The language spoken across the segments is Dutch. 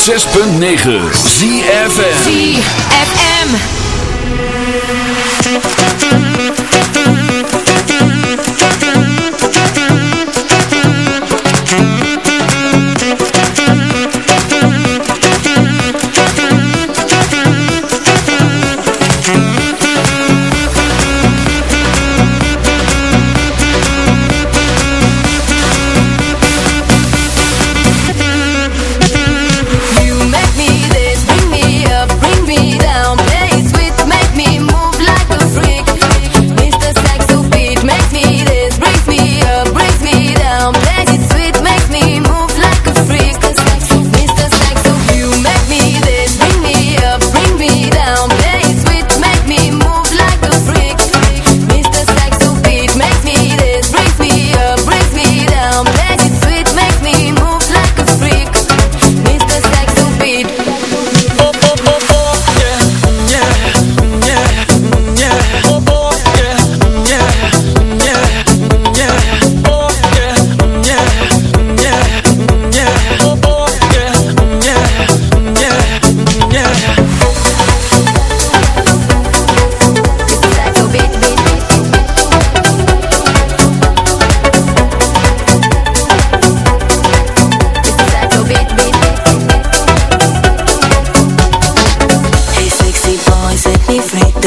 106.9 ZFM ZFM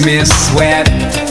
makes me sweat.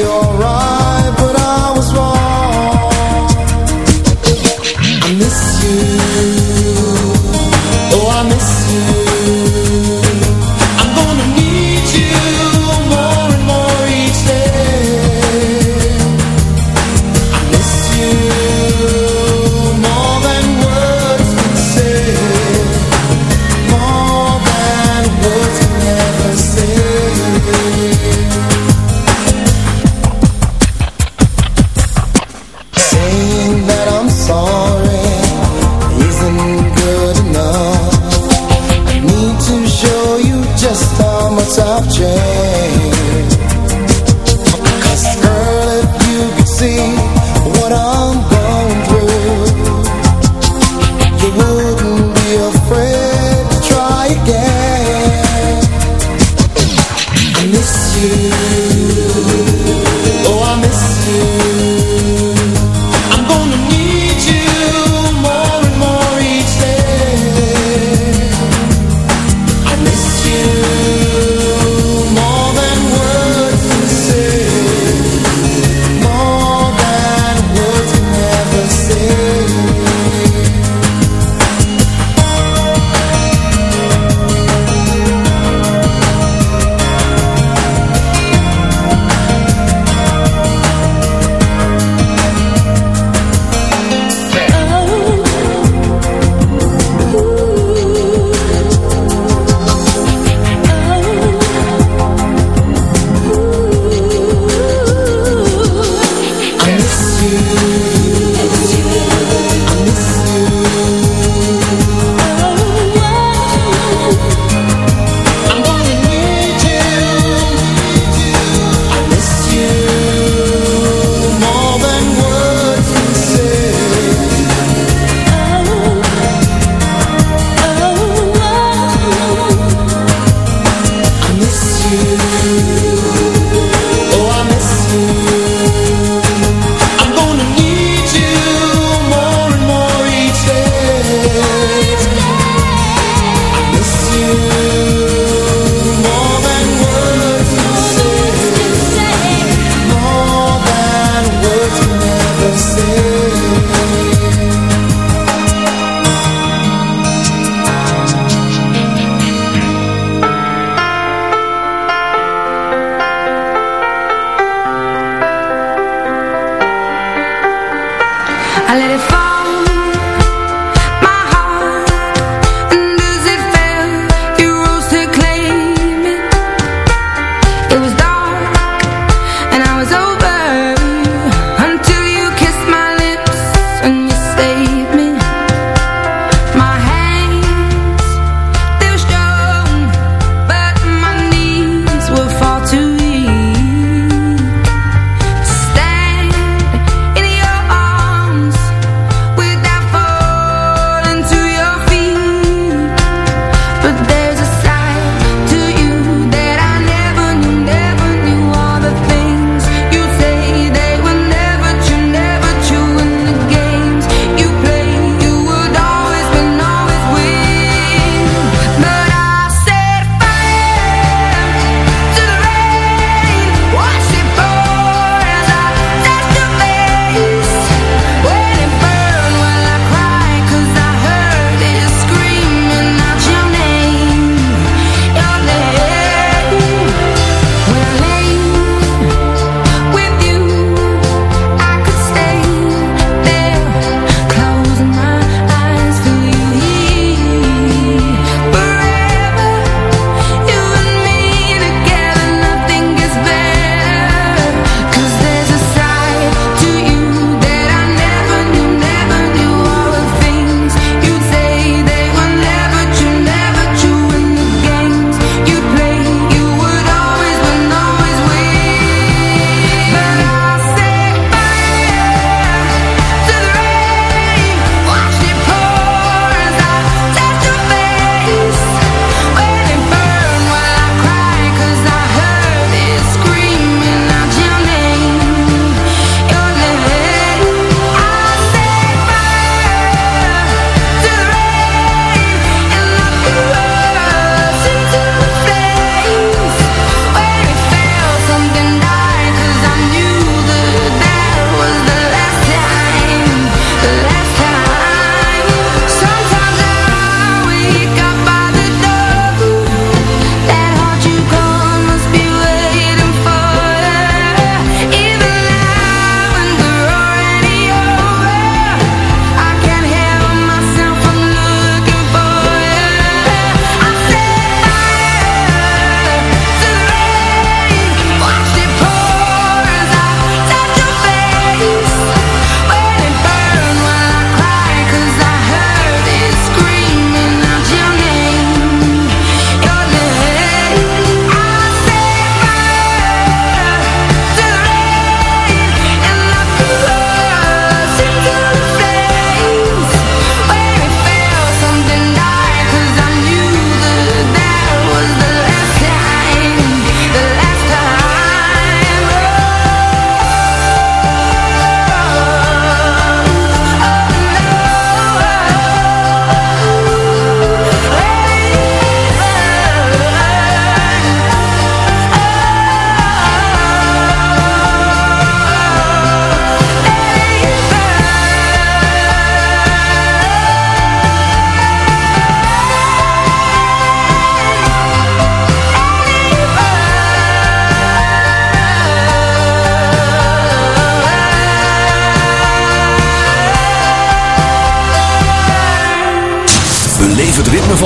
your own.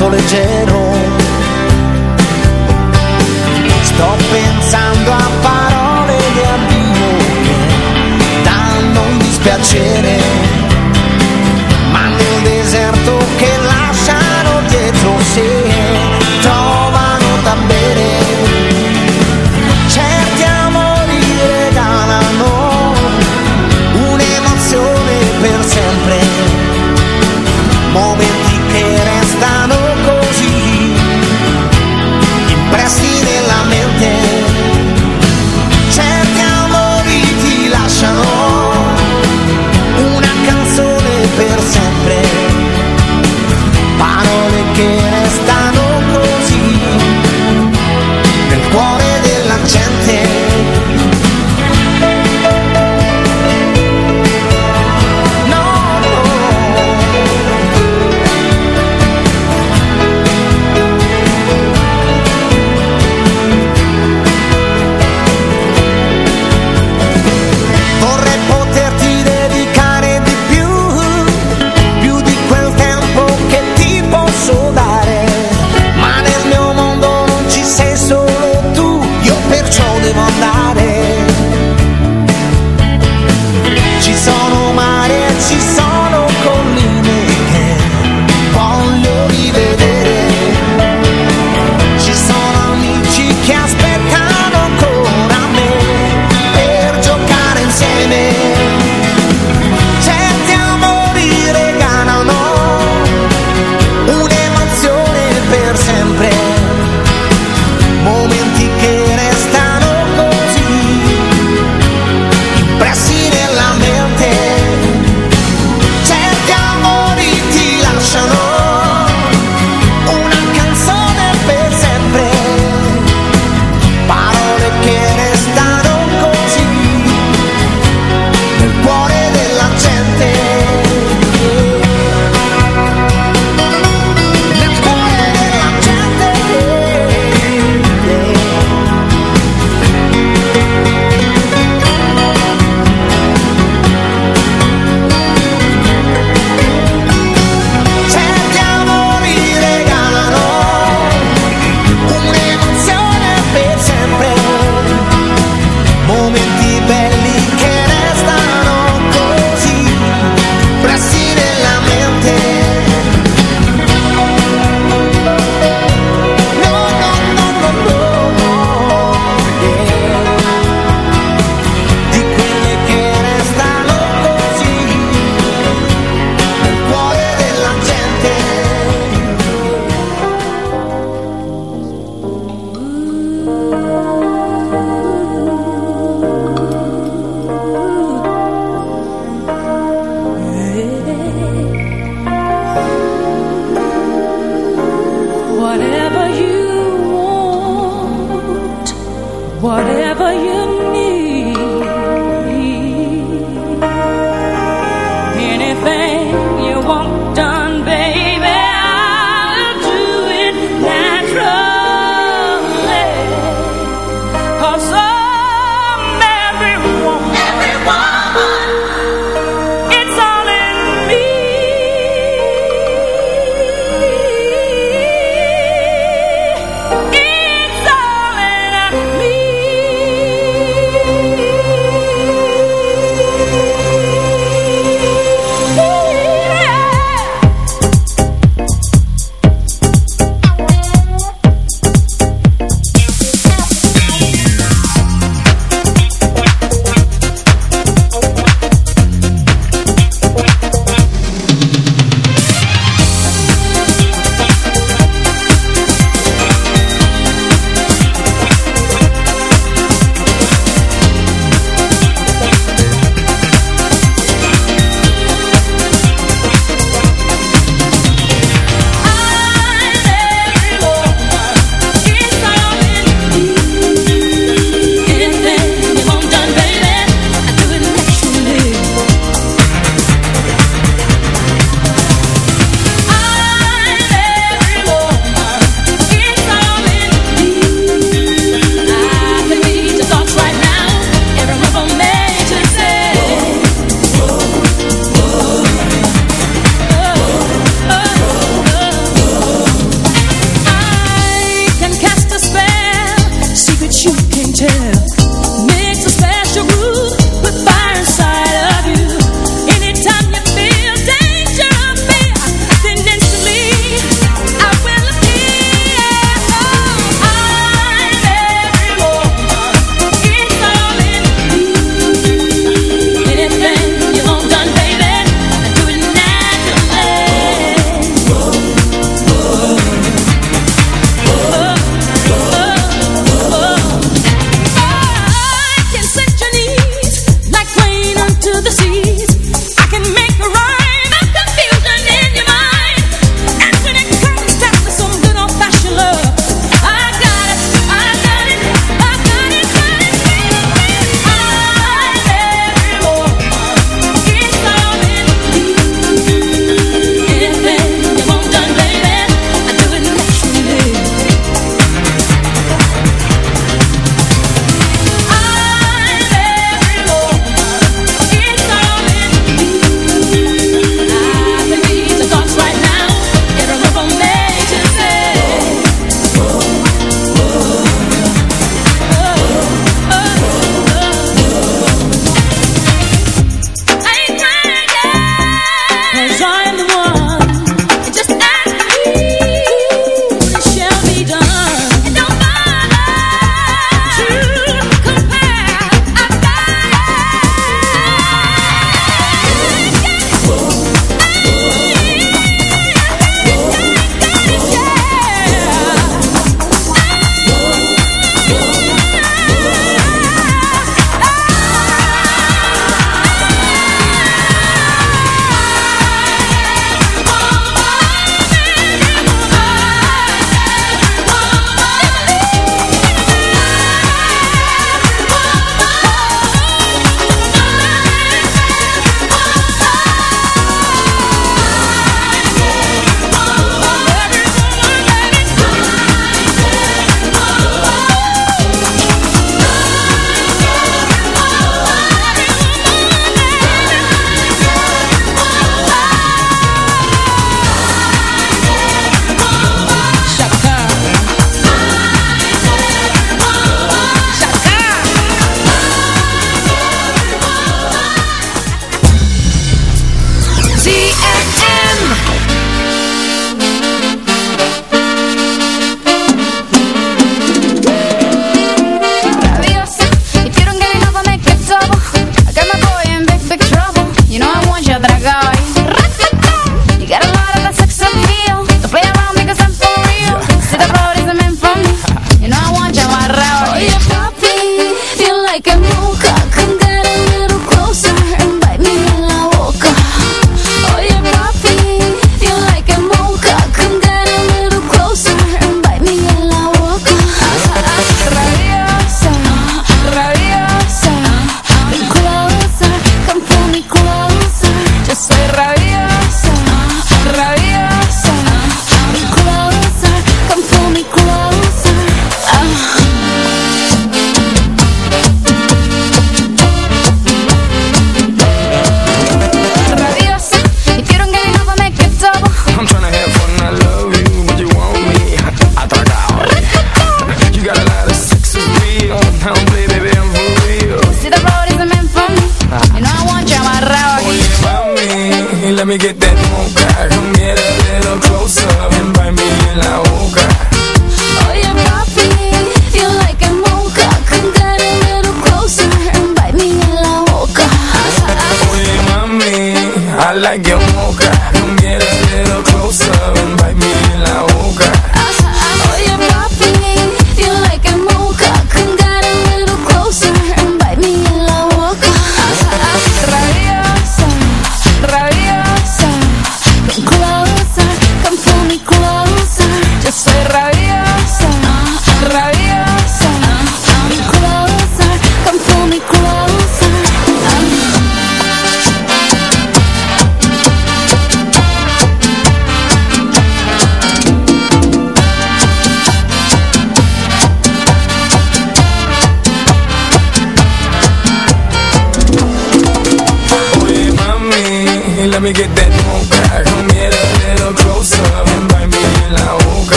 vento leggero. Sto pensando a parole di addio che danno un dispiacere, ma nel deserto che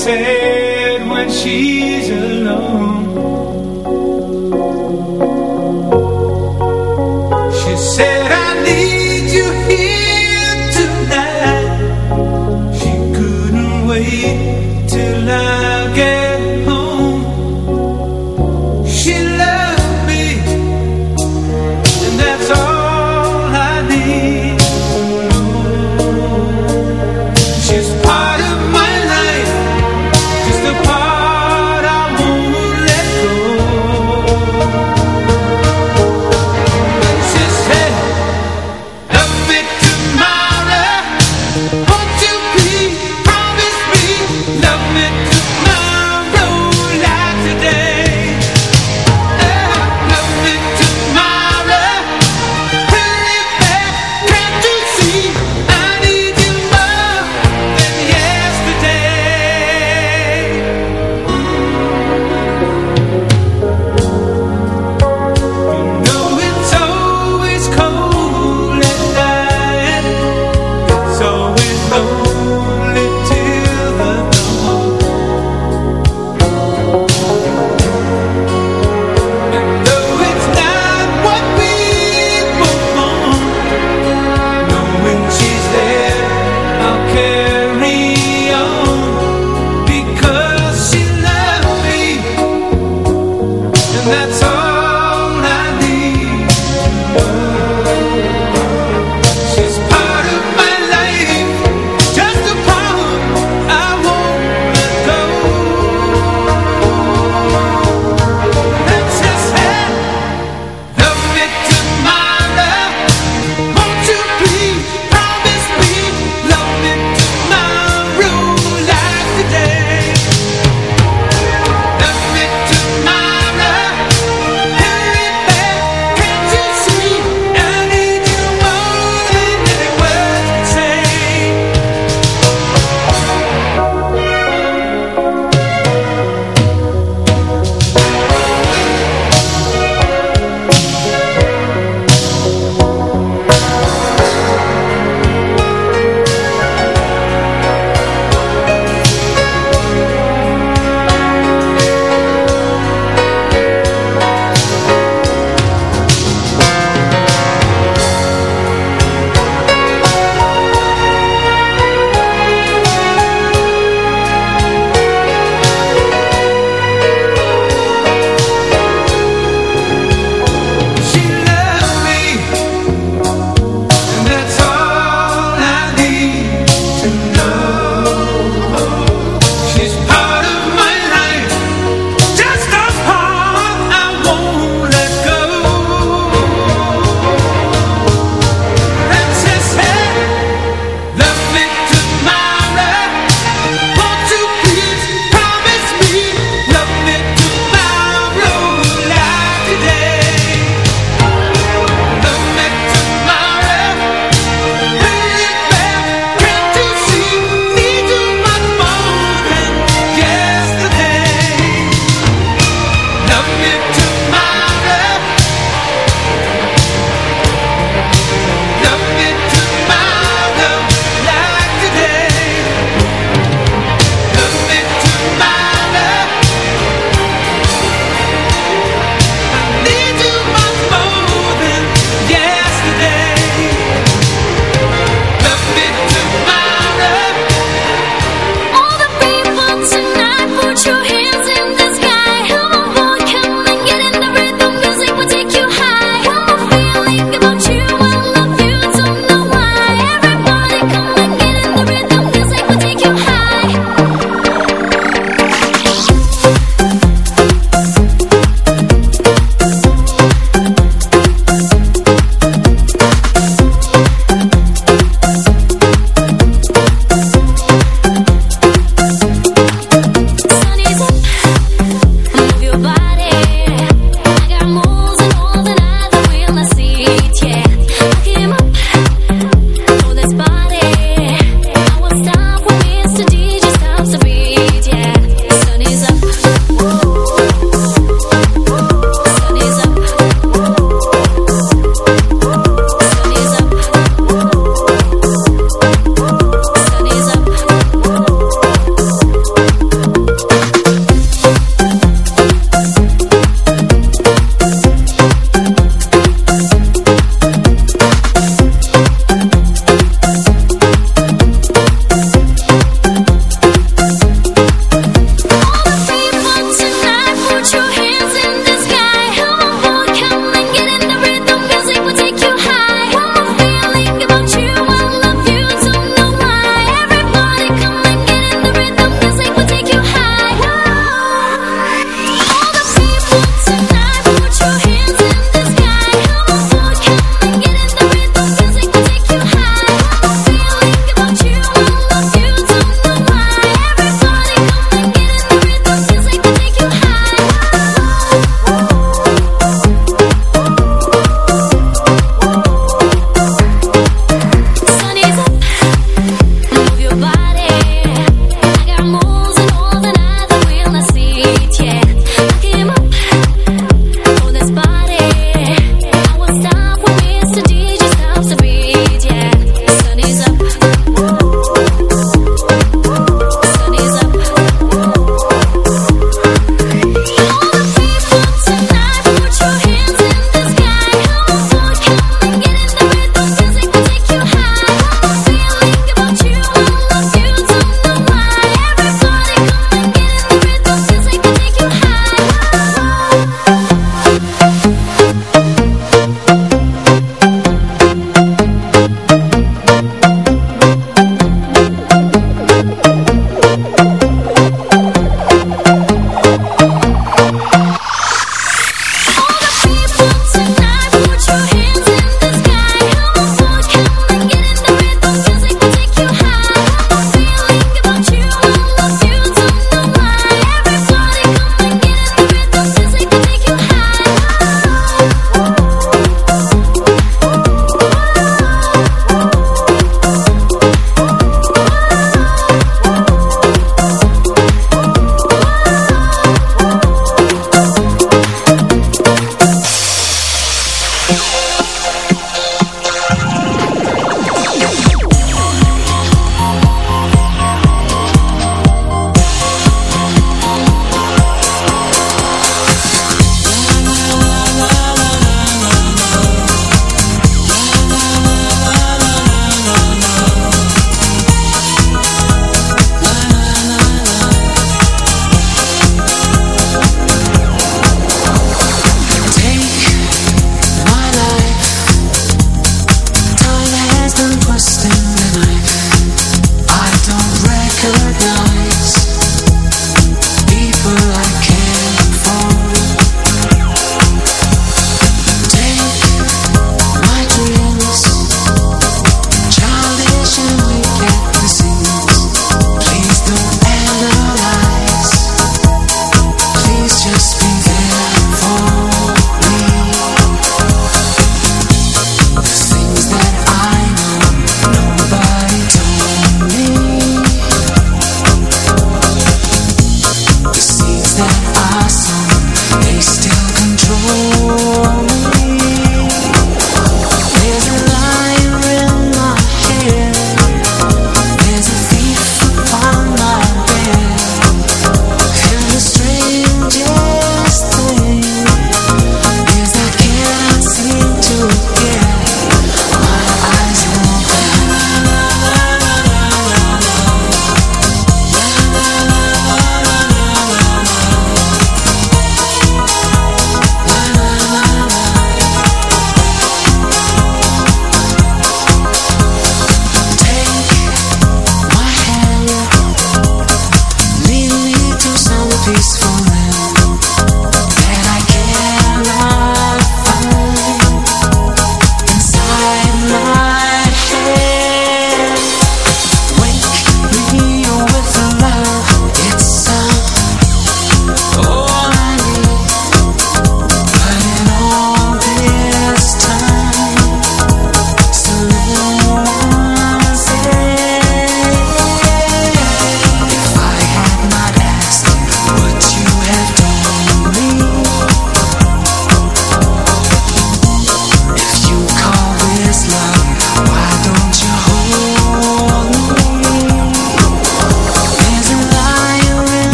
sad when she's alone.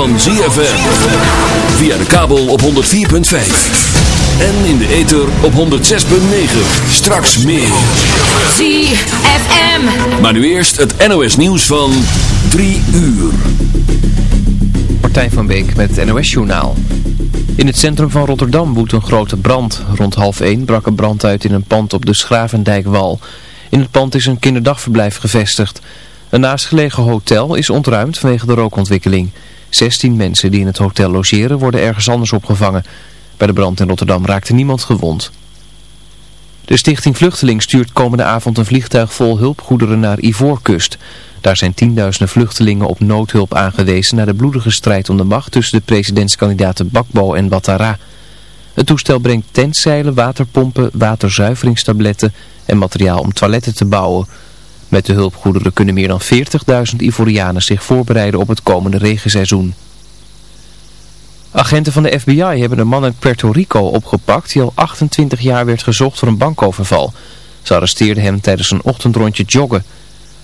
Van ZFM. Via de kabel op 104.5. En in de ether op 106.9. Straks meer. ZFM. Maar nu eerst het NOS nieuws van 3 uur. Martijn van Beek met het NOS-journaal. In het centrum van Rotterdam woedt een grote brand. Rond half 1 brak een brand uit in een pand op de Schravendijkwal. In het pand is een kinderdagverblijf gevestigd. Een naastgelegen hotel is ontruimd vanwege de rookontwikkeling. 16 mensen die in het hotel logeren worden ergens anders opgevangen. Bij de brand in Rotterdam raakte niemand gewond. De stichting Vluchteling stuurt komende avond een vliegtuig vol hulpgoederen naar Ivoorkust. Daar zijn tienduizenden vluchtelingen op noodhulp aangewezen na de bloedige strijd om de macht tussen de presidentskandidaten Bakbo en Ouattara. Het toestel brengt tentzeilen, waterpompen, waterzuiveringstabletten en materiaal om toiletten te bouwen. Met de hulpgoederen kunnen meer dan 40.000 Ivorianen zich voorbereiden op het komende regenseizoen. Agenten van de FBI hebben een man uit Puerto Rico opgepakt die al 28 jaar werd gezocht voor een bankoverval. Ze arresteerden hem tijdens een ochtendrondje joggen.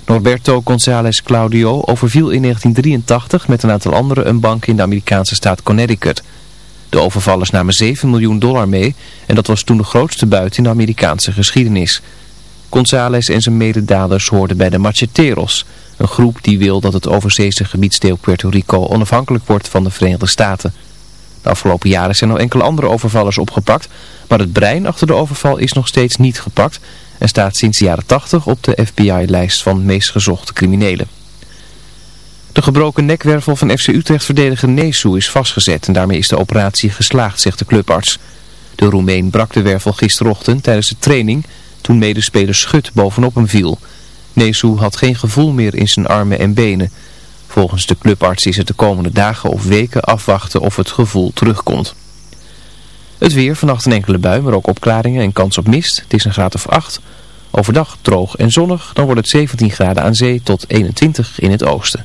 Norberto González Claudio overviel in 1983 met een aantal anderen een bank in de Amerikaanse staat Connecticut. De overvallers namen 7 miljoen dollar mee en dat was toen de grootste buit in de Amerikaanse geschiedenis. González en zijn mededaders hoorden bij de Macheteros, een groep die wil dat het overzeese gebiedsdeel Puerto Rico onafhankelijk wordt van de Verenigde Staten. De afgelopen jaren zijn al enkele andere overvallers opgepakt, maar het brein achter de overval is nog steeds niet gepakt en staat sinds de jaren 80 op de FBI-lijst van meest gezochte criminelen. De gebroken nekwervel van FC Utrecht-verdediger Nesu is vastgezet en daarmee is de operatie geslaagd, zegt de clubarts. De Roemeen brak de wervel gisterochtend tijdens de training toen medespeler Schut bovenop hem viel. Nesu had geen gevoel meer in zijn armen en benen. Volgens de clubarts is het de komende dagen of weken afwachten of het gevoel terugkomt. Het weer, vannacht een enkele bui, maar ook opklaringen en kans op mist. Het is een graad of 8. Overdag droog en zonnig, dan wordt het 17 graden aan zee tot 21 in het oosten.